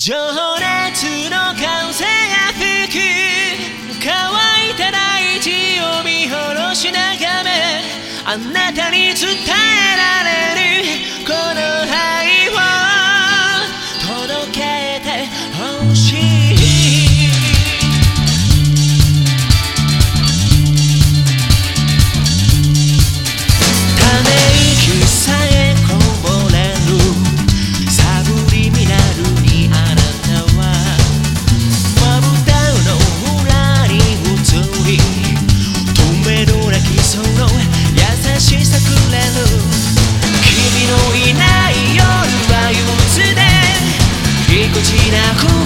情熱の風が吹く乾いた大地を見下ろし眺めあなたに伝えられるこの愛を届けてほしい。しくれ君のいない夜は憂鬱でぎこちなく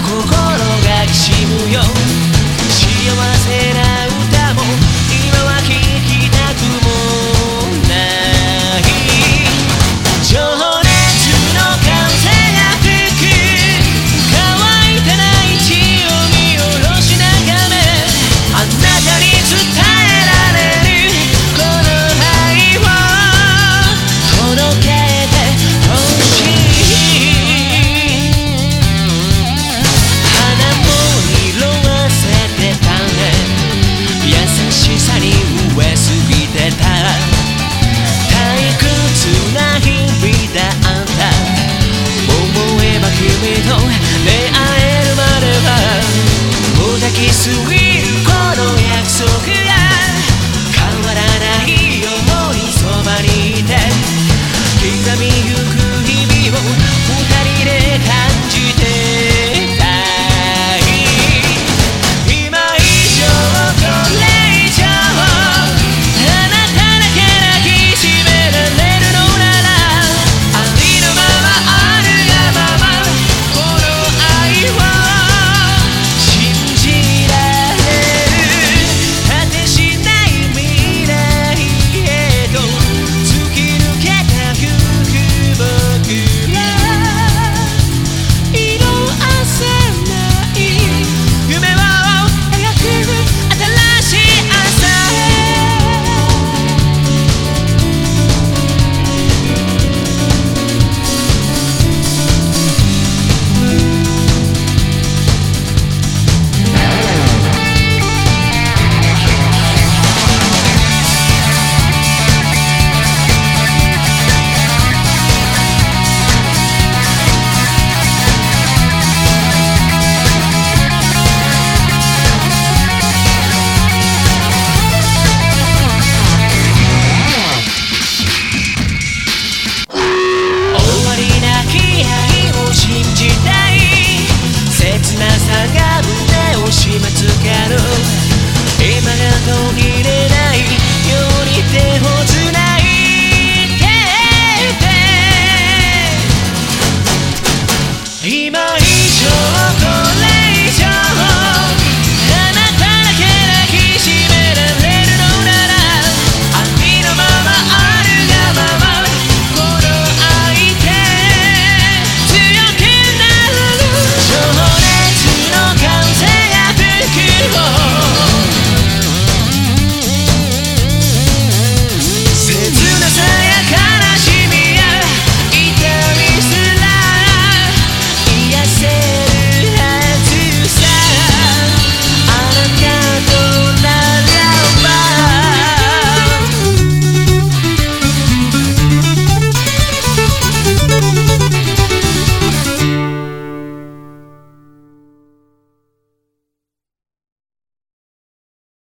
camino.